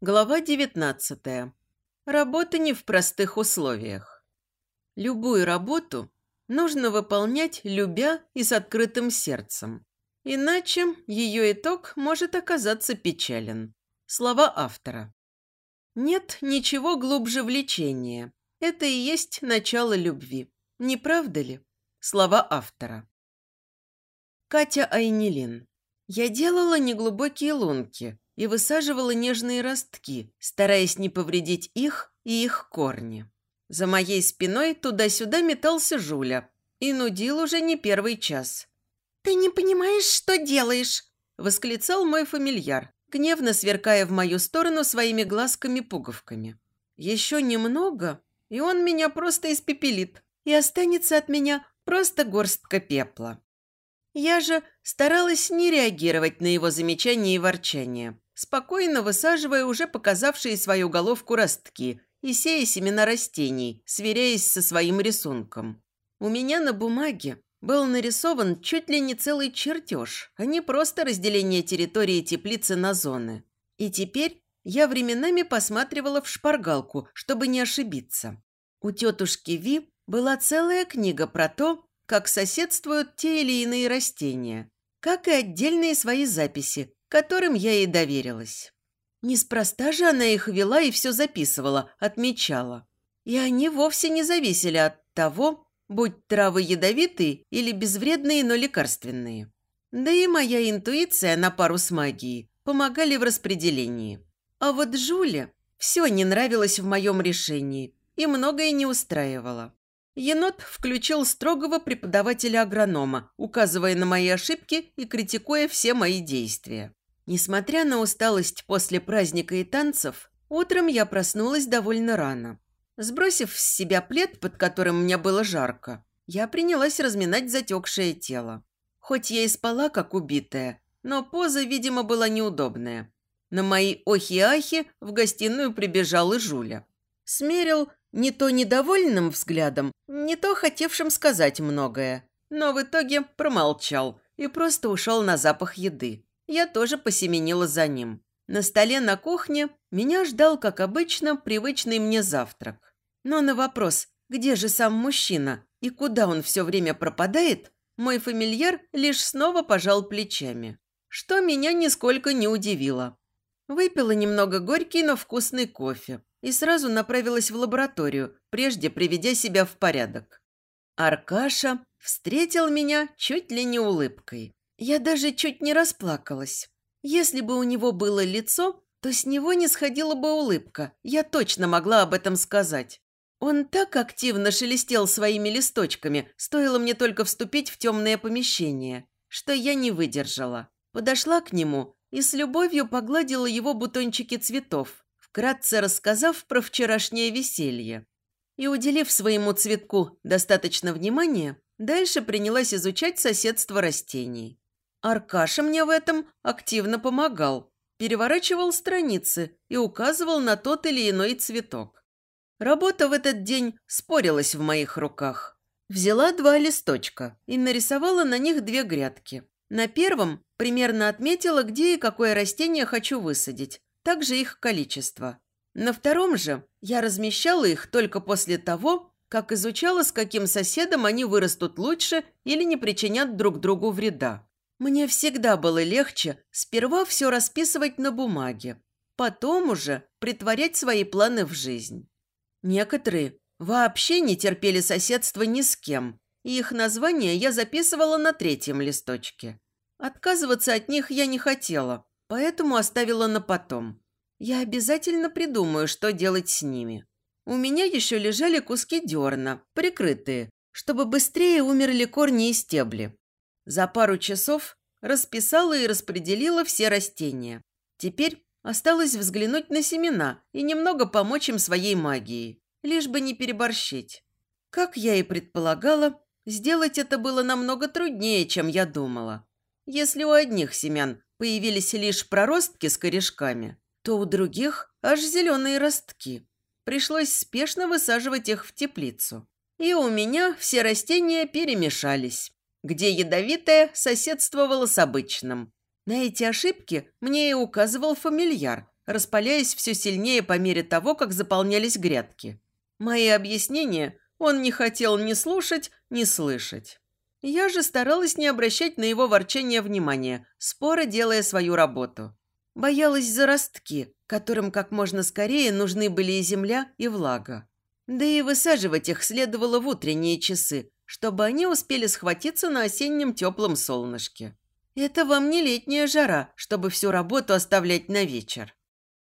Глава 19. Работа не в простых условиях. Любую работу нужно выполнять, любя и с открытым сердцем. Иначе ее итог может оказаться печален. Слова автора. Нет ничего глубже влечения. Это и есть начало любви. Не правда ли? Слова автора. Катя Айнилин. Я делала неглубокие лунки – и высаживала нежные ростки, стараясь не повредить их и их корни. За моей спиной туда-сюда метался Жуля и нудил уже не первый час. «Ты не понимаешь, что делаешь!» – восклицал мой фамильяр, гневно сверкая в мою сторону своими глазками-пуговками. «Еще немного, и он меня просто испепелит, и останется от меня просто горстка пепла». Я же старалась не реагировать на его замечания и ворчания, спокойно высаживая уже показавшие свою головку ростки и сея семена растений, сверяясь со своим рисунком. У меня на бумаге был нарисован чуть ли не целый чертеж, а не просто разделение территории теплицы на зоны. И теперь я временами посматривала в шпаргалку, чтобы не ошибиться. У тетушки Ви была целая книга про то, как соседствуют те или иные растения, как и отдельные свои записи, которым я и доверилась. Неспроста же она их вела и все записывала, отмечала. И они вовсе не зависели от того, будь травы ядовитые или безвредные, но лекарственные. Да и моя интуиция на пару с магией помогали в распределении. А вот Жуле все не нравилось в моем решении и многое не устраивало. Енот включил строгого преподавателя-агронома, указывая на мои ошибки и критикуя все мои действия. Несмотря на усталость после праздника и танцев, утром я проснулась довольно рано. Сбросив с себя плед, под которым мне было жарко, я принялась разминать затекшее тело. Хоть я и спала, как убитая, но поза, видимо, была неудобная. На мои охи-ахи в гостиную прибежал и Жуля. Смерил не то недовольным взглядом, не то хотевшим сказать многое, но в итоге промолчал и просто ушел на запах еды. Я тоже посеменила за ним. На столе на кухне меня ждал, как обычно, привычный мне завтрак. Но на вопрос, где же сам мужчина и куда он все время пропадает, мой фамильяр лишь снова пожал плечами, что меня нисколько не удивило. Выпила немного горький, но вкусный кофе и сразу направилась в лабораторию, прежде приведя себя в порядок. Аркаша встретил меня чуть ли не улыбкой. Я даже чуть не расплакалась. Если бы у него было лицо, то с него не сходила бы улыбка. Я точно могла об этом сказать. Он так активно шелестел своими листочками, стоило мне только вступить в темное помещение, что я не выдержала. Подошла к нему и с любовью погладила его бутончики цветов, вкратце рассказав про вчерашнее веселье. И, уделив своему цветку достаточно внимания, дальше принялась изучать соседство растений. Аркаша мне в этом активно помогал, переворачивал страницы и указывал на тот или иной цветок. Работа в этот день спорилась в моих руках. Взяла два листочка и нарисовала на них две грядки. На первом примерно отметила, где и какое растение хочу высадить, также их количество. На втором же я размещала их только после того, как изучала, с каким соседом они вырастут лучше или не причинят друг другу вреда. Мне всегда было легче сперва все расписывать на бумаге, потом уже притворять свои планы в жизнь. Некоторые вообще не терпели соседства ни с кем, и их названия я записывала на третьем листочке. Отказываться от них я не хотела, поэтому оставила на потом. Я обязательно придумаю, что делать с ними. У меня еще лежали куски дерна, прикрытые, чтобы быстрее умерли корни и стебли. За пару часов расписала и распределила все растения. Теперь осталось взглянуть на семена и немного помочь им своей магией, лишь бы не переборщить. Как я и предполагала, сделать это было намного труднее, чем я думала. Если у одних семян появились лишь проростки с корешками, то у других аж зеленые ростки. Пришлось спешно высаживать их в теплицу. И у меня все растения перемешались где ядовитое соседствовало с обычным. На эти ошибки мне и указывал фамильяр, распаляясь все сильнее по мере того, как заполнялись грядки. Мои объяснения он не хотел ни слушать, ни слышать. Я же старалась не обращать на его ворчание внимания, споро делая свою работу. Боялась за ростки, которым как можно скорее нужны были и земля, и влага. Да и высаживать их следовало в утренние часы, чтобы они успели схватиться на осеннем теплом солнышке. Это вам не летняя жара, чтобы всю работу оставлять на вечер.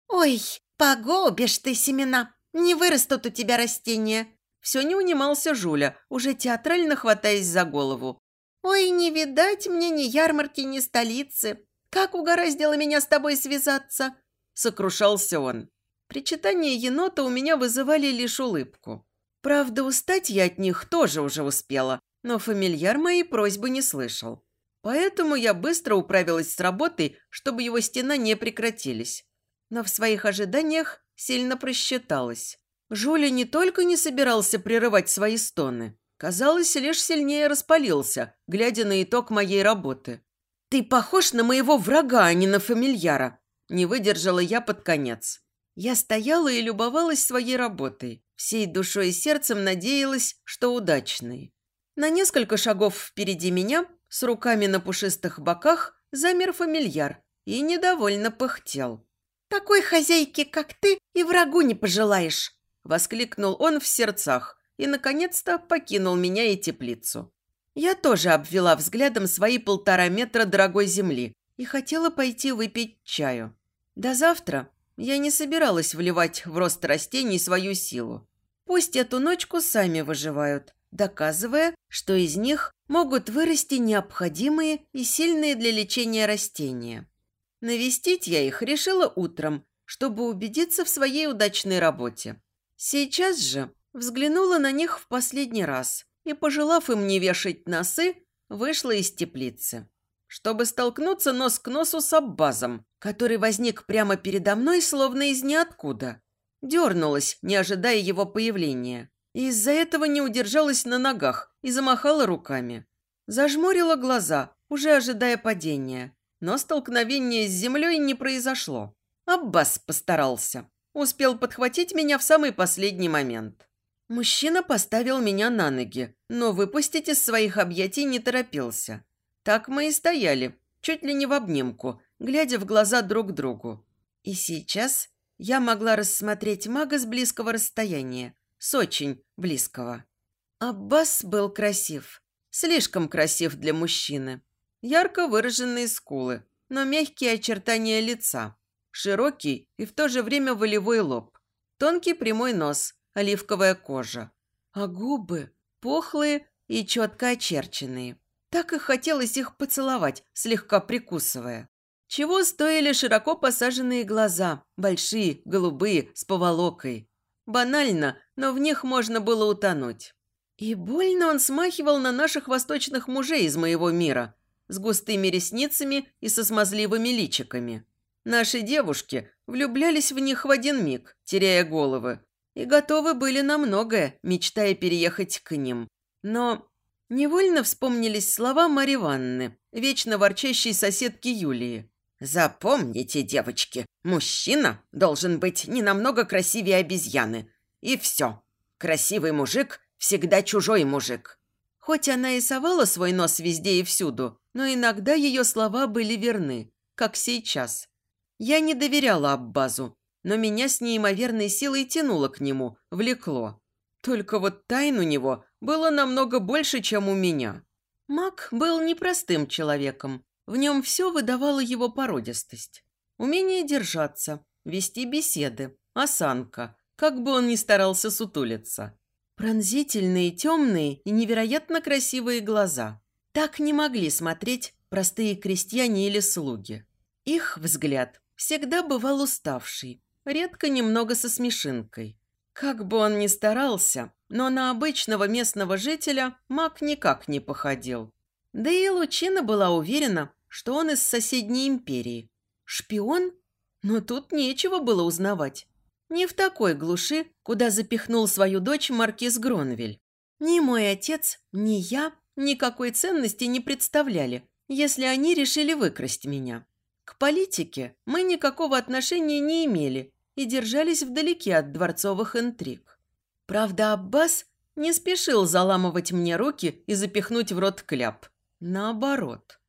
«Ой, погубишь ты семена, не вырастут у тебя растения», все не унимался Жуля, уже театрально хватаясь за голову. «Ой, не видать мне ни ярмарки, ни столицы. Как угораздило меня с тобой связаться?» Сокрушался он. Причитания енота у меня вызывали лишь улыбку. Правда, устать я от них тоже уже успела, но фамильяр моей просьбы не слышал. Поэтому я быстро управилась с работой, чтобы его стена не прекратились. Но в своих ожиданиях сильно просчиталась. Жуля не только не собирался прерывать свои стоны, казалось, лишь сильнее распалился, глядя на итог моей работы. «Ты похож на моего врага, а не на фамильяра!» Не выдержала я под конец. Я стояла и любовалась своей работой, всей душой и сердцем надеялась, что удачной. На несколько шагов впереди меня, с руками на пушистых боках, замер фамильяр и недовольно пыхтел. «Такой хозяйки, как ты, и врагу не пожелаешь!» Воскликнул он в сердцах и, наконец-то, покинул меня и теплицу. Я тоже обвела взглядом свои полтора метра дорогой земли и хотела пойти выпить чаю. До завтра я не собиралась вливать в рост растений свою силу. Пусть эту ночку сами выживают, доказывая, что из них могут вырасти необходимые и сильные для лечения растения. Навестить я их решила утром, чтобы убедиться в своей удачной работе. Сейчас же взглянула на них в последний раз и, пожелав им не вешать носы, вышла из теплицы, чтобы столкнуться нос к носу с Аббазом, который возник прямо передо мной, словно из ниоткуда. Дернулась, не ожидая его появления, и из-за этого не удержалась на ногах и замахала руками. Зажмурила глаза, уже ожидая падения, но столкновение с землей не произошло. Аббас постарался. Успел подхватить меня в самый последний момент. Мужчина поставил меня на ноги, но выпустить из своих объятий не торопился. Так мы и стояли, чуть ли не в обнимку, глядя в глаза друг другу. И сейчас я могла рассмотреть мага с близкого расстояния, с очень близкого. Аббас был красив, слишком красив для мужчины. Ярко выраженные скулы, но мягкие очертания лица, Широкий и в то же время волевой лоб. Тонкий прямой нос, оливковая кожа. А губы пухлые и четко очерченные. Так и хотелось их поцеловать, слегка прикусывая. Чего стоили широко посаженные глаза, большие, голубые, с поволокой. Банально, но в них можно было утонуть. И больно он смахивал на наших восточных мужей из моего мира, с густыми ресницами и со смазливыми личиками. Наши девушки влюблялись в них в один миг, теряя головы, и готовы были на многое, мечтая переехать к ним. Но невольно вспомнились слова Марьи Ванны, вечно ворчащей соседки Юлии. «Запомните, девочки, мужчина должен быть не намного красивее обезьяны. И все. Красивый мужик всегда чужой мужик». Хоть она и совала свой нос везде и всюду, но иногда ее слова были верны, как сейчас. Я не доверяла Аббазу, но меня с неимоверной силой тянуло к нему, влекло. Только вот тайн у него было намного больше, чем у меня. Мак был непростым человеком. В нем все выдавало его породистость. Умение держаться, вести беседы, осанка, как бы он ни старался сутулиться. Пронзительные, темные и невероятно красивые глаза. Так не могли смотреть простые крестьяне или слуги. Их взгляд всегда бывал уставший, редко немного со смешинкой. Как бы он ни старался, но на обычного местного жителя маг никак не походил. Да и Лучина была уверена, что он из соседней империи. Шпион? Но тут нечего было узнавать. Не в такой глуши, куда запихнул свою дочь маркиз Гронвель. Ни мой отец, ни я никакой ценности не представляли, если они решили выкрасть меня. К политике мы никакого отношения не имели и держались вдалеке от дворцовых интриг. Правда, Аббас не спешил заламывать мне руки и запихнуть в рот кляп. Наоборот.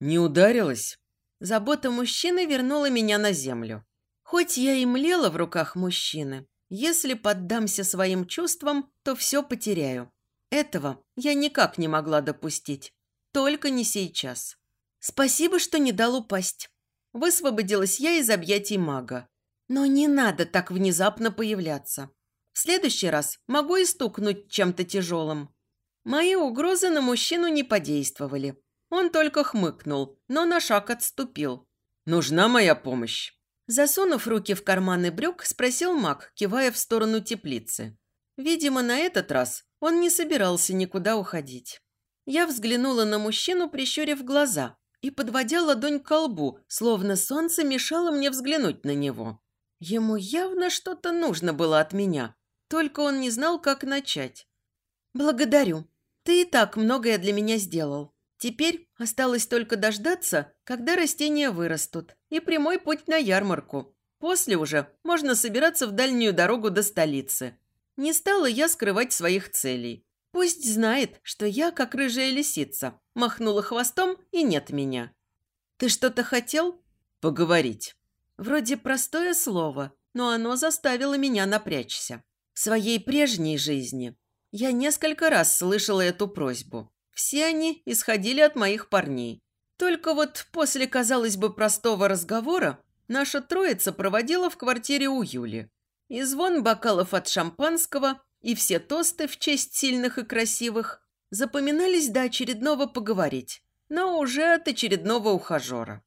«Не ударилась?» Забота мужчины вернула меня на землю. Хоть я и млела в руках мужчины, если поддамся своим чувствам, то все потеряю. Этого я никак не могла допустить. Только не сейчас. Спасибо, что не дал упасть. Высвободилась я из объятий мага. Но не надо так внезапно появляться. В следующий раз могу и стукнуть чем-то тяжелым. Мои угрозы на мужчину не подействовали. Он только хмыкнул, но на шаг отступил. «Нужна моя помощь». Засунув руки в карманы брюк, спросил маг, кивая в сторону теплицы. Видимо, на этот раз он не собирался никуда уходить. Я взглянула на мужчину, прищурив глаза, и подводя ладонь к колбу, словно солнце мешало мне взглянуть на него. Ему явно что-то нужно было от меня, только он не знал, как начать. «Благодарю. Ты и так многое для меня сделал. Теперь осталось только дождаться, когда растения вырастут, и прямой путь на ярмарку. После уже можно собираться в дальнюю дорогу до столицы. Не стала я скрывать своих целей. Пусть знает, что я, как рыжая лисица, махнула хвостом и нет меня. «Ты что-то хотел?» «Поговорить». Вроде простое слово, но оно заставило меня напрячься. В своей прежней жизни я несколько раз слышала эту просьбу. Все они исходили от моих парней. Только вот после, казалось бы, простого разговора наша троица проводила в квартире у Юли. И звон бокалов от шампанского, и все тосты в честь сильных и красивых запоминались до очередного поговорить, но уже от очередного ухажера.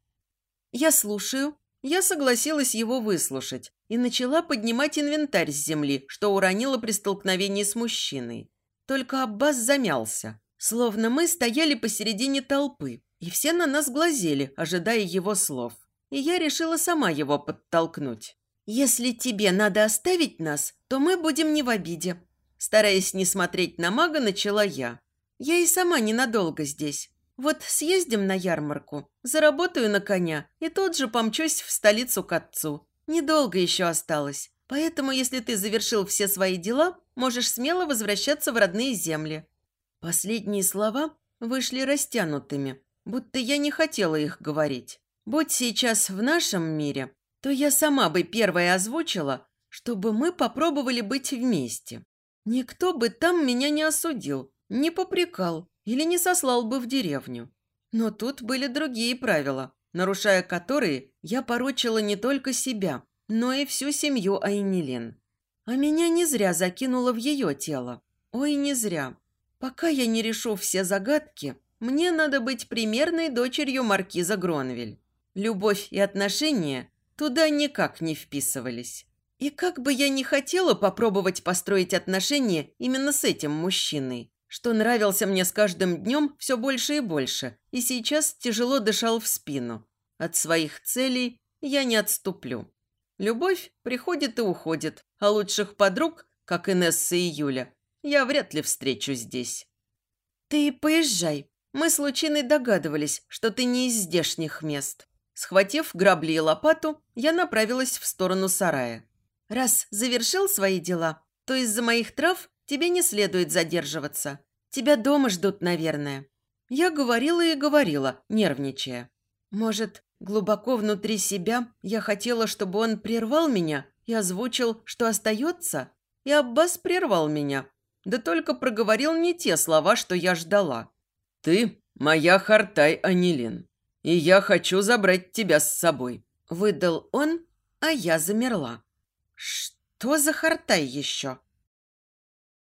«Я слушаю». Я согласилась его выслушать и начала поднимать инвентарь с земли, что уронила при столкновении с мужчиной. Только Аббас замялся. Словно мы стояли посередине толпы, и все на нас глазели, ожидая его слов. И я решила сама его подтолкнуть. «Если тебе надо оставить нас, то мы будем не в обиде». Стараясь не смотреть на мага, начала я. «Я и сама ненадолго здесь. Вот съездим на ярмарку, заработаю на коня и тут же помчусь в столицу к отцу. Недолго еще осталось, поэтому если ты завершил все свои дела, можешь смело возвращаться в родные земли. Последние слова вышли растянутыми, будто я не хотела их говорить. Будь сейчас в нашем мире, то я сама бы первая озвучила, чтобы мы попробовали быть вместе. Никто бы там меня не осудил, не попрекал или не сослал бы в деревню. Но тут были другие правила, нарушая которые я порочила не только себя, но и всю семью Айнилен. А меня не зря закинуло в ее тело. Ой, не зря. Пока я не решу все загадки, мне надо быть примерной дочерью маркиза Гронвель. Любовь и отношения туда никак не вписывались. И как бы я ни хотела попробовать построить отношения именно с этим мужчиной, что нравился мне с каждым днем все больше и больше, и сейчас тяжело дышал в спину. От своих целей я не отступлю. Любовь приходит и уходит, а лучших подруг, как Инесса и Юля, я вряд ли встречу здесь. Ты поезжай. Мы с Лучиной догадывались, что ты не из здешних мест. Схватив грабли и лопату, я направилась в сторону сарая. Раз завершил свои дела, то из-за моих трав тебе не следует задерживаться. Тебя дома ждут, наверное. Я говорила и говорила, нервничая. Может, глубоко внутри себя я хотела, чтобы он прервал меня и озвучил, что остается? И Аббас прервал меня, да только проговорил не те слова, что я ждала. «Ты моя Хартай Анилин, и я хочу забрать тебя с собой», – выдал он, а я замерла. «Что за Хартай еще?»